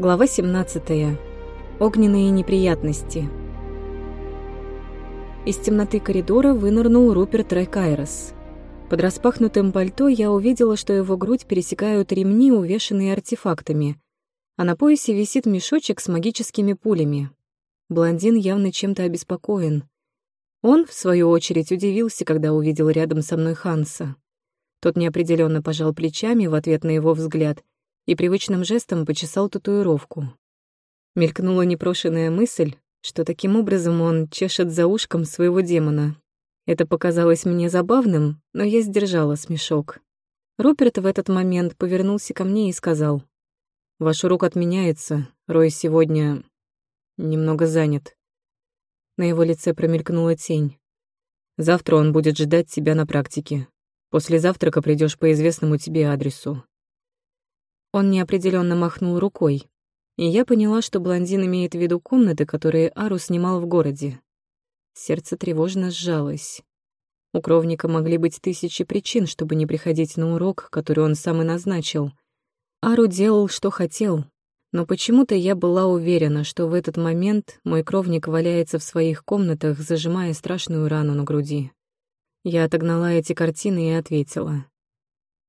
Глава 17. Огненные неприятности. Из темноты коридора вынырнул Руперт Райкайрос. Под распахнутым пальто я увидела, что его грудь пересекают ремни, увешанные артефактами, а на поясе висит мешочек с магическими пулями. Блондин явно чем-то обеспокоен. Он, в свою очередь, удивился, когда увидел рядом со мной Ханса. Тот неопределенно пожал плечами в ответ на его взгляд и привычным жестом почесал татуировку. Мелькнула непрошенная мысль, что таким образом он чешет за ушком своего демона. Это показалось мне забавным, но я сдержала смешок. Руперт в этот момент повернулся ко мне и сказал, «Ваш урок отменяется, Рой сегодня немного занят». На его лице промелькнула тень. «Завтра он будет ждать тебя на практике. После завтрака придешь по известному тебе адресу. Он неопределенно махнул рукой, и я поняла, что блондин имеет в виду комнаты, которые Ару снимал в городе. Сердце тревожно сжалось. У кровника могли быть тысячи причин, чтобы не приходить на урок, который он сам и назначил. Ару делал, что хотел, но почему-то я была уверена, что в этот момент мой кровник валяется в своих комнатах, зажимая страшную рану на груди. Я отогнала эти картины и ответила.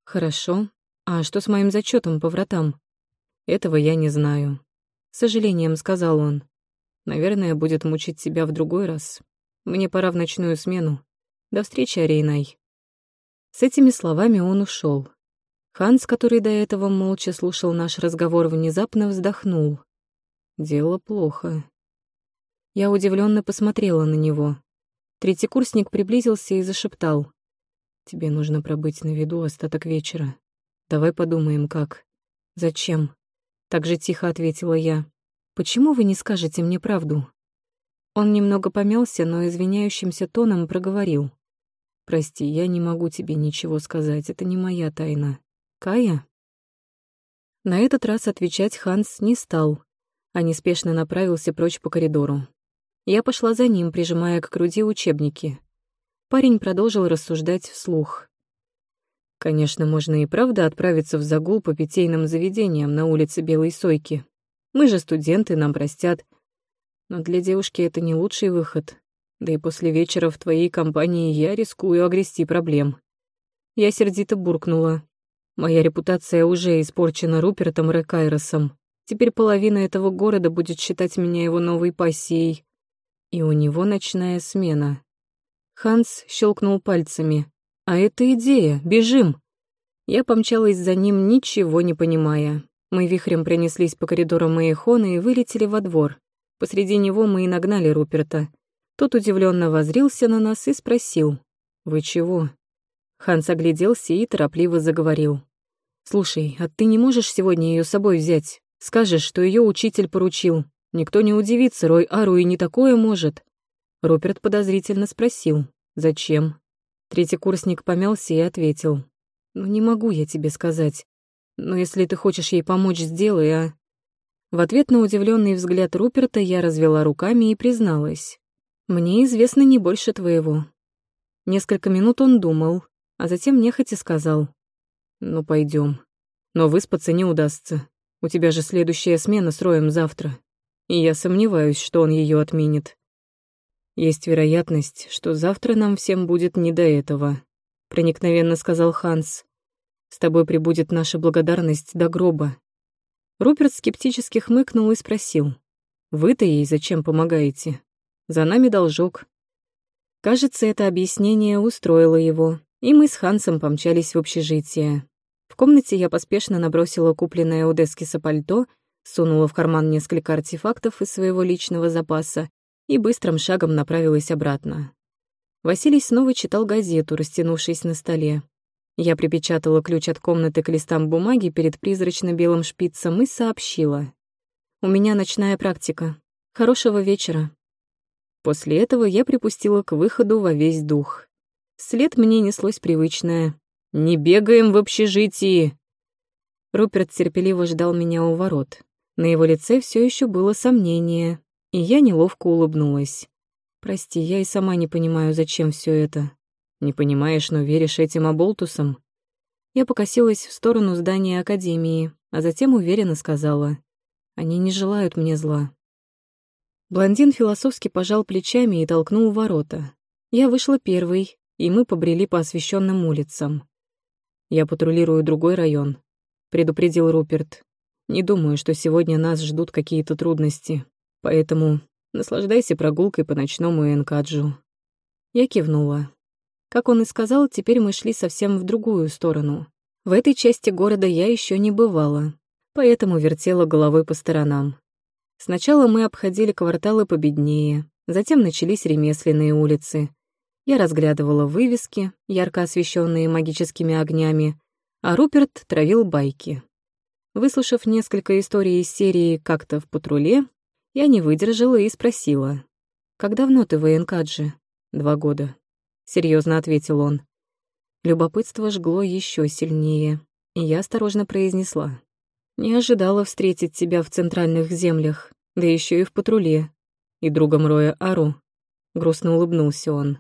«Хорошо, «А что с моим зачетом по вратам?» «Этого я не знаю», — с сожалением сказал он. «Наверное, будет мучить себя в другой раз. Мне пора в ночную смену. До встречи, Арейнай». С этими словами он ушел. Ханс, который до этого молча слушал наш разговор, внезапно вздохнул. «Дело плохо». Я удивленно посмотрела на него. Третий курсник приблизился и зашептал. «Тебе нужно пробыть на виду остаток вечера. Давай подумаем, как. Зачем? Так же тихо ответила я. Почему вы не скажете мне правду? Он немного помялся, но извиняющимся тоном проговорил. «Прости, я не могу тебе ничего сказать, это не моя тайна. Кая?» На этот раз отвечать Ханс не стал, а неспешно направился прочь по коридору. Я пошла за ним, прижимая к груди учебники. Парень продолжил рассуждать вслух. Конечно, можно и правда отправиться в загул по питейным заведениям на улице Белой Сойки. Мы же студенты, нам простят. Но для девушки это не лучший выход. Да и после вечера в твоей компании я рискую огрести проблем. Я сердито буркнула. Моя репутация уже испорчена Рупертом Рекайросом. Теперь половина этого города будет считать меня его новой пассией. И у него ночная смена. Ханс щелкнул пальцами. А это идея, бежим. Я помчалась за ним, ничего не понимая. Мы вихрем пронеслись по коридорам Мэйхона и вылетели во двор. Посреди него мы и нагнали Руперта. Тот удивленно возрился на нас и спросил. «Вы чего?» Ханс огляделся и торопливо заговорил. «Слушай, а ты не можешь сегодня ее с собой взять? Скажешь, что ее учитель поручил. Никто не удивится, Рой Ару и не такое может». Руперт подозрительно спросил. «Зачем?» Третий курсник помялся и ответил. «Ну, не могу я тебе сказать. Но если ты хочешь ей помочь, сделай, а...» В ответ на удивленный взгляд Руперта я развела руками и призналась. «Мне известно не больше твоего». Несколько минут он думал, а затем нехотя сказал. «Ну, пойдем. Но выспаться не удастся. У тебя же следующая смена с Роем завтра. И я сомневаюсь, что он ее отменит. Есть вероятность, что завтра нам всем будет не до этого, проникновенно сказал Ханс. С тобой прибудет наша благодарность до гроба. Руперт скептически хмыкнул и спросил. Вы-то ей зачем помогаете? За нами должок. Кажется, это объяснение устроило его, и мы с Хансом помчались в общежитие. В комнате я поспешно набросила купленное у Дескиса пальто, сунула в карман несколько артефактов из своего личного запаса и быстрым шагом направилась обратно. Василий снова читал газету, растянувшись на столе. Я припечатала ключ от комнаты к листам бумаги перед призрачно-белым шпицем и сообщила. «У меня ночная практика. Хорошего вечера». После этого я припустила к выходу во весь дух. След мне неслось привычное. «Не бегаем в общежитии!» Руперт терпеливо ждал меня у ворот. На его лице все еще было сомнение, и я неловко улыбнулась. «Прости, я и сама не понимаю, зачем все это. Не понимаешь, но веришь этим оболтусам?» Я покосилась в сторону здания Академии, а затем уверенно сказала. Они не желают мне зла. Блондин философски пожал плечами и толкнул ворота. Я вышла первой, и мы побрели по освещенным улицам. «Я патрулирую другой район», — предупредил Руперт. «Не думаю, что сегодня нас ждут какие-то трудности, поэтому наслаждайся прогулкой по ночному Энкаджу». Я кивнула. Как он и сказал, теперь мы шли совсем в другую сторону. В этой части города я еще не бывала, поэтому вертела головой по сторонам. Сначала мы обходили кварталы победнее, затем начались ремесленные улицы. Я разглядывала вывески, ярко освещенные магическими огнями, а Руперт травил байки. Выслушав несколько историй из серии «Как-то в патруле», я не выдержала и спросила. «Как давно ты в Энкадже?» «Два года», — серьезно ответил он. Любопытство жгло еще сильнее, и я осторожно произнесла. «Не ожидала встретить тебя в центральных землях, да еще и в патруле. И другом Роя Ару». Грустно улыбнулся он.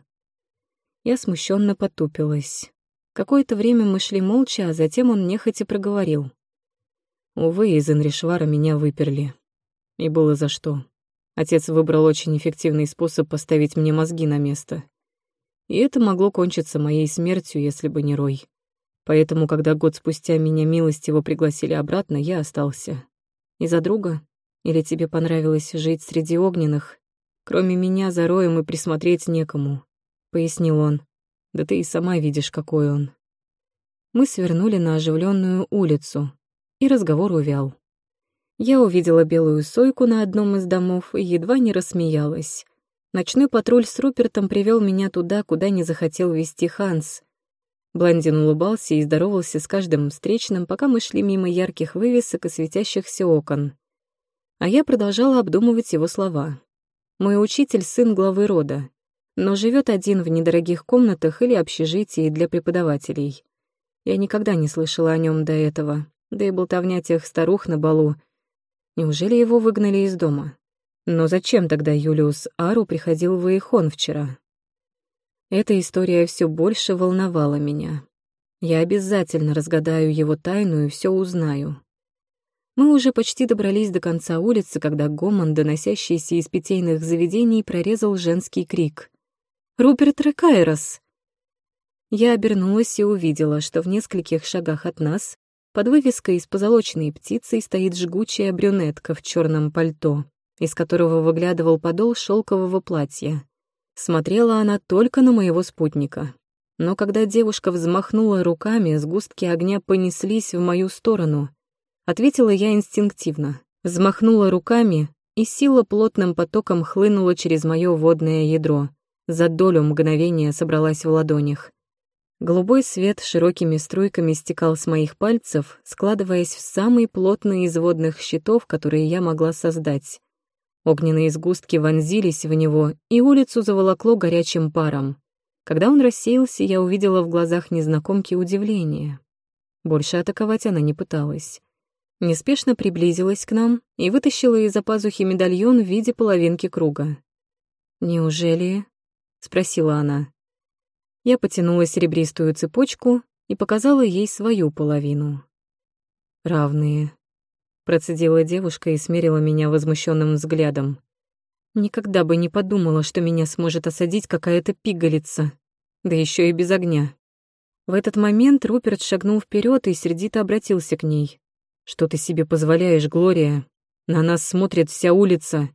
Я смущенно потупилась. Какое-то время мы шли молча, а затем он нехотя проговорил. Увы, из Энришвара меня выперли. И было за что. Отец выбрал очень эффективный способ поставить мне мозги на место. И это могло кончиться моей смертью, если бы не Рой. Поэтому, когда год спустя меня милостиво пригласили обратно, я остался. Из-за друга? Или тебе понравилось жить среди огненных? Кроме меня за Роем и присмотреть некому, — пояснил он. Да ты и сама видишь, какой он. Мы свернули на оживленную улицу, и разговор увял. Я увидела белую сойку на одном из домов и едва не рассмеялась. Ночной патруль с Рупертом привел меня туда, куда не захотел вести Ханс. Блондин улыбался и здоровался с каждым встречным, пока мы шли мимо ярких вывесок и светящихся окон. А я продолжала обдумывать его слова. Мой учитель — сын главы рода, но живет один в недорогих комнатах или общежитии для преподавателей. Я никогда не слышала о нем до этого, да и болтовня тех старух на балу — Неужели его выгнали из дома? Но зачем тогда Юлиус Ару приходил в Иехон вчера? Эта история все больше волновала меня. Я обязательно разгадаю его тайну и все узнаю. Мы уже почти добрались до конца улицы, когда гомон, доносящийся из питейных заведений, прорезал женский крик. «Руперт Рекайрос!» Я обернулась и увидела, что в нескольких шагах от нас под вывеской из позолоченной птицы стоит жгучая брюнетка в черном пальто, из которого выглядывал подол шелкового платья. Смотрела она только на моего спутника. Но когда девушка взмахнула руками, сгустки огня понеслись в мою сторону. Ответила я инстинктивно. Взмахнула руками, и сила плотным потоком хлынула через мое водное ядро. За долю мгновения собралась в ладонях. Голубой свет широкими струйками стекал с моих пальцев, складываясь в самые плотные из водных щитов, которые я могла создать. Огненные сгустки вонзились в него, и улицу заволокло горячим паром. Когда он рассеялся, я увидела в глазах незнакомки удивление. Больше атаковать она не пыталась. Неспешно приблизилась к нам и вытащила из-за пазухи медальон в виде половинки круга. «Неужели?» — спросила она. Я потянула серебристую цепочку и показала ей свою половину. «Равные», — процедила девушка и смерила меня возмущенным взглядом. «Никогда бы не подумала, что меня сможет осадить какая-то пигалица, да еще и без огня». В этот момент Руперт шагнул вперед и сердито обратился к ней. «Что ты себе позволяешь, Глория? На нас смотрит вся улица».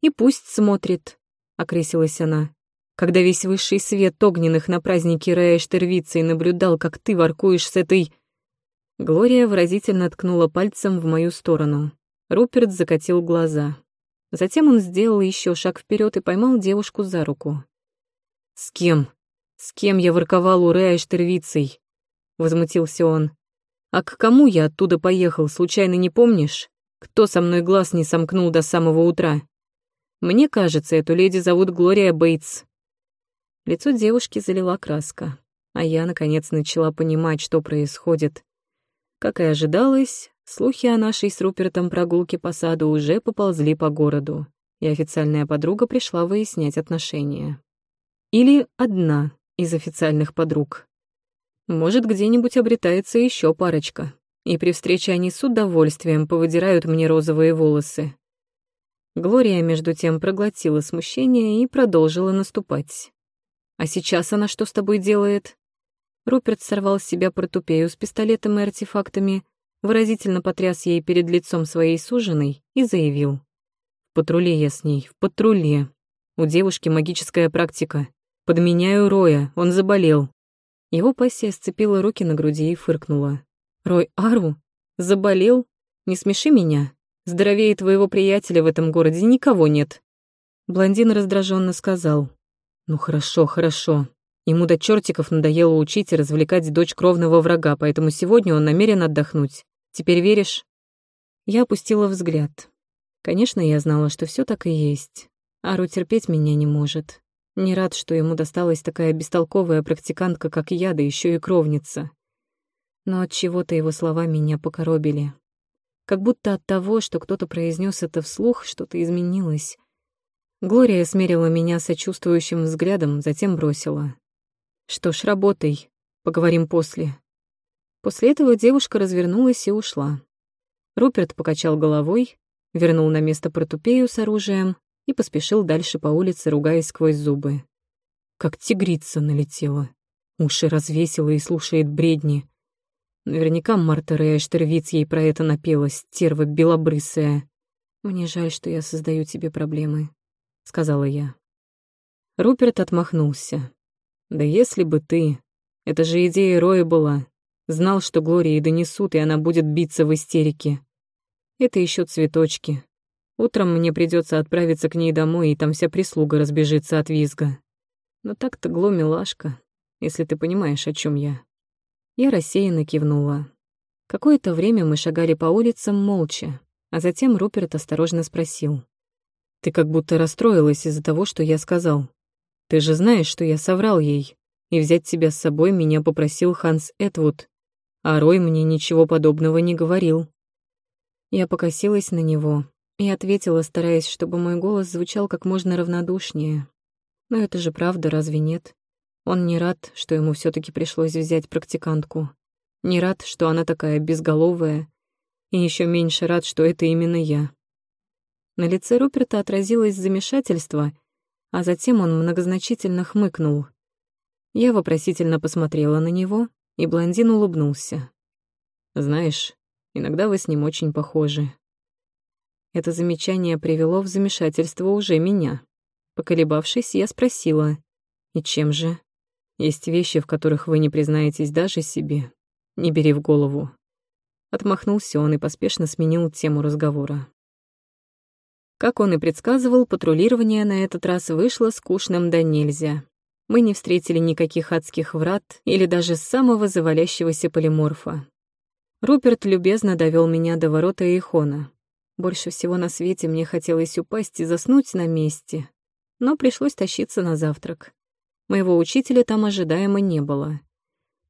«И пусть смотрит», — окрысилась она когда весь высший свет огненных на празднике Рея Штервица и наблюдал, как ты воркуешь с этой... Глория выразительно ткнула пальцем в мою сторону. Руперт закатил глаза. Затем он сделал еще шаг вперед и поймал девушку за руку. «С кем? С кем я ворковал у Рея Штервицей?» — возмутился он. «А к кому я оттуда поехал, случайно не помнишь? Кто со мной глаз не сомкнул до самого утра? Мне кажется, эту леди зовут Глория Бейтс. Лицо девушки залила краска, а я, наконец, начала понимать, что происходит. Как и ожидалось, слухи о нашей с Рупертом прогулке по саду уже поползли по городу, и официальная подруга пришла выяснять отношения. Или одна из официальных подруг. Может, где-нибудь обретается еще парочка, и при встрече они с удовольствием повыдирают мне розовые волосы. Глория, между тем, проглотила смущение и продолжила наступать. «А сейчас она что с тобой делает?» Руперт сорвал с себя портупею с пистолетом и артефактами, выразительно потряс ей перед лицом своей суженой и заявил. «В патруле я с ней, в патруле. У девушки магическая практика. Подменяю Роя, он заболел». Его пассия сцепила руки на груди и фыркнула. «Рой Ару? Заболел? Не смеши меня. Здоровее твоего приятеля в этом городе никого нет». Блондин раздраженно сказал. «Ну хорошо, хорошо. Ему до чертиков надоело учить и развлекать дочь кровного врага, поэтому сегодня он намерен отдохнуть. Теперь веришь?» Я опустила взгляд. Конечно, я знала, что все так и есть. Ару терпеть меня не может. Не рад, что ему досталась такая бестолковая практикантка, как я, да еще и кровница. Но от чего-то его слова меня покоробили. Как будто от того, что кто-то произнес это вслух, что-то изменилось. Глория смерила меня сочувствующим взглядом, затем бросила. «Что ж, работай. Поговорим после». После этого девушка развернулась и ушла. Руперт покачал головой, вернул на место протупею с оружием и поспешил дальше по улице, ругаясь сквозь зубы. Как тигрица налетела. Уши развесила и слушает бредни. Наверняка Марта Рейштервиц ей про это напела, стерва белобрысая. «Мне жаль, что я создаю тебе проблемы», — сказала я. Руперт отмахнулся. «Да если бы ты... Это же идея Роя была. Знал, что Глории донесут, и она будет биться в истерике. Это еще цветочки. Утром мне придется отправиться к ней домой, и там вся прислуга разбежится от визга. Но так-то Гло милашка, если ты понимаешь, о чем я». Я рассеянно кивнула. Какое-то время мы шагали по улицам молча, а затем Руперт осторожно спросил. «Ты как будто расстроилась из-за того, что я сказал. Ты же знаешь, что я соврал ей, и взять тебя с собой меня попросил Ханс Этвуд, а Рой мне ничего подобного не говорил». Я покосилась на него и ответила, стараясь, чтобы мой голос звучал как можно равнодушнее. Но это же правда, разве нет? Он не рад, что ему все таки пришлось взять практикантку. Не рад, что она такая безголовая. И еще меньше рад, что это именно я. На лице Руперта отразилось замешательство, а затем он многозначительно хмыкнул. Я вопросительно посмотрела на него, и блондин улыбнулся. «Знаешь, иногда вы с ним очень похожи». Это замечание привело в замешательство уже меня. Поколебавшись, я спросила, «И чем же?» Есть вещи, в которых вы не признаетесь даже себе. Не бери в голову. Отмахнулся он и поспешно сменил тему разговора. Как он и предсказывал, патрулирование на этот раз вышло скучным да нельзя. Мы не встретили никаких адских врат или даже самого завалящегося полиморфа. Руперт любезно довел меня до ворота Ихона. Больше всего на свете мне хотелось упасть и заснуть на месте, но пришлось тащиться на завтрак. Моего учителя там ожидаемо не было.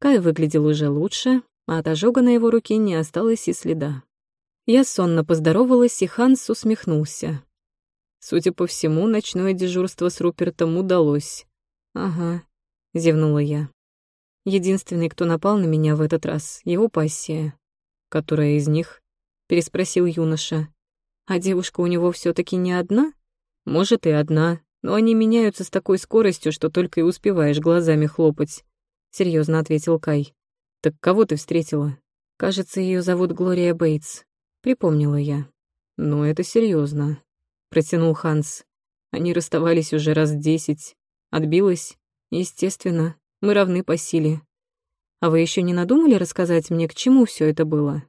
Кай выглядел уже лучше, а от ожога на его руке не осталось и следа. Я сонно поздоровалась, и Ханс усмехнулся. Судя по всему, ночное дежурство с Рупертом удалось. «Ага», — зевнула я. Единственный, кто напал на меня в этот раз, его пассия. «Которая из них?» — переспросил юноша. «А девушка у него все таки не одна?» «Может, и одна, но они меняются с такой скоростью, что только и успеваешь глазами хлопать», — серьезно ответил Кай. «Так кого ты встретила?» «Кажется, ее зовут Глория Бейтс», — припомнила я. «Ну, это серьезно, протянул Ханс. Они расставались уже раз десять. Отбилась? Естественно, мы равны по силе. А вы еще не надумали рассказать мне, к чему все это было?»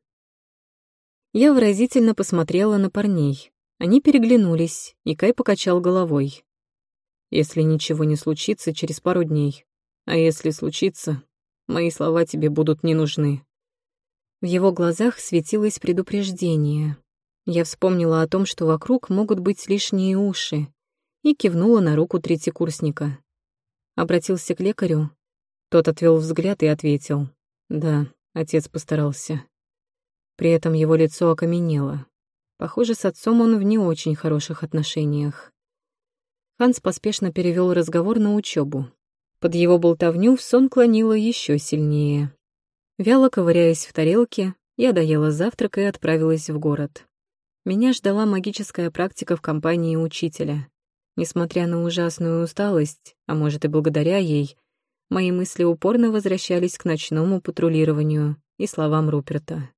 Я выразительно посмотрела на парней. Они переглянулись, и Кай покачал головой если ничего не случится через пару дней. А если случится, мои слова тебе будут не нужны». В его глазах светилось предупреждение. Я вспомнила о том, что вокруг могут быть лишние уши, и кивнула на руку третьекурсника. Обратился к лекарю. Тот отвел взгляд и ответил. «Да, отец постарался». При этом его лицо окаменело. Похоже, с отцом он в не очень хороших отношениях. Ханс поспешно перевел разговор на учебу. Под его болтовню в сон клонило еще сильнее. Вяло ковыряясь в тарелке, Я доела завтрак и отправилась в город. Меня ждала магическая практика в компании учителя. Несмотря на ужасную усталость, а может и благодаря ей, мои мысли упорно возвращались к ночному патрулированию и словам Руперта.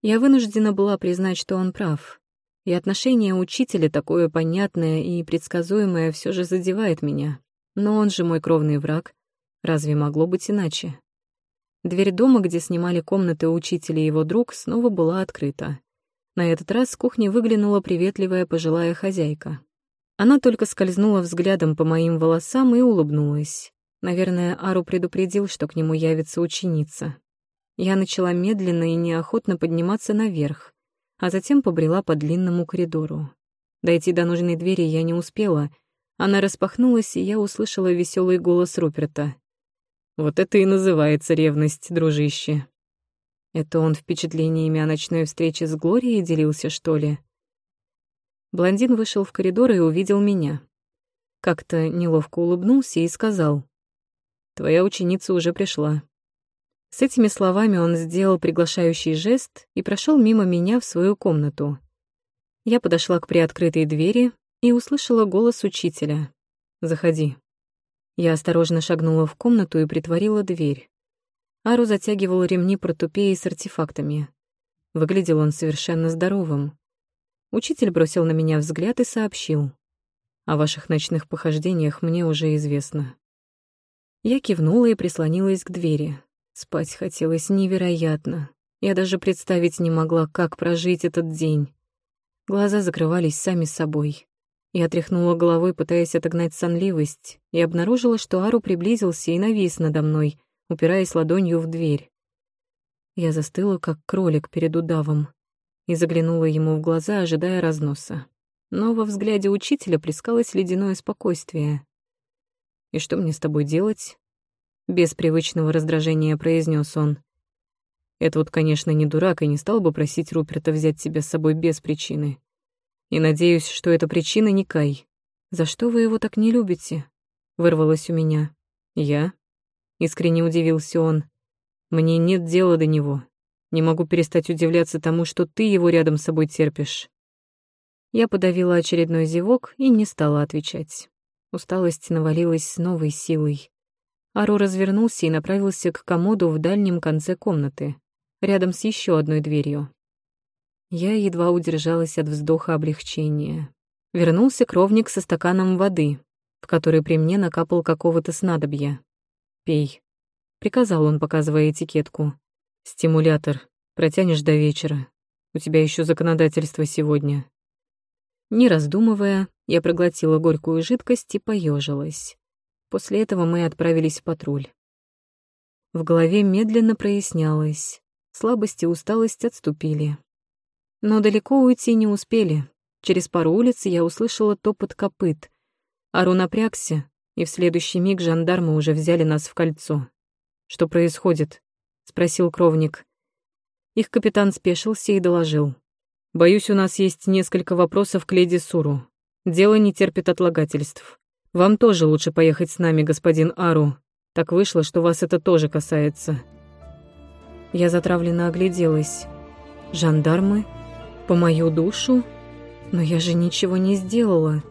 Я вынуждена была признать, что он прав. И отношение учителя, такое понятное и предсказуемое, все же задевает меня. Но он же мой кровный враг. Разве могло быть иначе? Дверь дома, где снимали комнаты учителя и его друг, снова была открыта. На этот раз с кухни выглянула приветливая пожилая хозяйка. Она только скользнула взглядом по моим волосам и улыбнулась. Наверное, Ару предупредил, что к нему явится ученица. Я начала медленно и неохотно подниматься наверх, а затем побрела по длинному коридору. Дойти до нужной двери я не успела. Она распахнулась, и я услышала веселый голос Руперта. «Вот это и называется ревность, дружище». Это он впечатлениями о ночной встрече с Глорией делился, что ли? Блондин вышел в коридор и увидел меня. Как-то неловко улыбнулся и сказал. «Твоя ученица уже пришла». С этими словами он сделал приглашающий жест и прошел мимо меня в свою комнату. Я подошла к приоткрытой двери и услышала голос учителя. «Заходи». Я осторожно шагнула в комнату и притворила дверь. Ару затягивал ремни портупеи с артефактами. Выглядел он совершенно здоровым. Учитель бросил на меня взгляд и сообщил. «О ваших ночных похождениях мне уже известно». Я кивнула и прислонилась к двери. Спать хотелось невероятно. Я даже представить не могла, как прожить этот день. Глаза закрывались сами собой. Я тряхнула головой, пытаясь отогнать сонливость, и обнаружила, что Ару приблизился и навис надо мной, упираясь ладонью в дверь. Я застыла, как кролик перед удавом и заглянула ему в глаза, ожидая разноса. Но во взгляде учителя плескалось ледяное спокойствие. «И что мне с тобой делать?» Без привычного раздражения произнес он. Это вот, конечно, не дурак и не стал бы просить Руперта взять тебя с собой без причины. И надеюсь, что эта причина не Кай. За что вы его так не любите? Вырвалось у меня. Я? Искренне удивился он. Мне нет дела до него. Не могу перестать удивляться тому, что ты его рядом с собой терпишь. Я подавила очередной зевок и не стала отвечать. Усталость навалилась с новой силой. Ару развернулся и направился к комоду в дальнем конце комнаты, рядом с еще одной дверью. Я едва удержалась от вздоха облегчения. Вернулся кровник со стаканом воды, в который при мне накапал какого-то снадобья. «Пей», — приказал он, показывая этикетку. Стимулятор. Протянешь до вечера. У тебя еще законодательство сегодня. Не раздумывая, я проглотила горькую жидкость и поежилась. После этого мы отправились в патруль. В голове медленно прояснялось. Слабость и усталость отступили. Но далеко уйти не успели. Через пару улиц я услышала топот копыт. Ару напрягся, и в следующий миг жандармы уже взяли нас в кольцо. Что происходит? спросил кровник. Их капитан спешился и доложил. «Боюсь, у нас есть несколько вопросов к леди Суру. Дело не терпит отлагательств. Вам тоже лучше поехать с нами, господин Ару. Так вышло, что вас это тоже касается». Я затравленно огляделась. «Жандармы? По мою душу? Но я же ничего не сделала».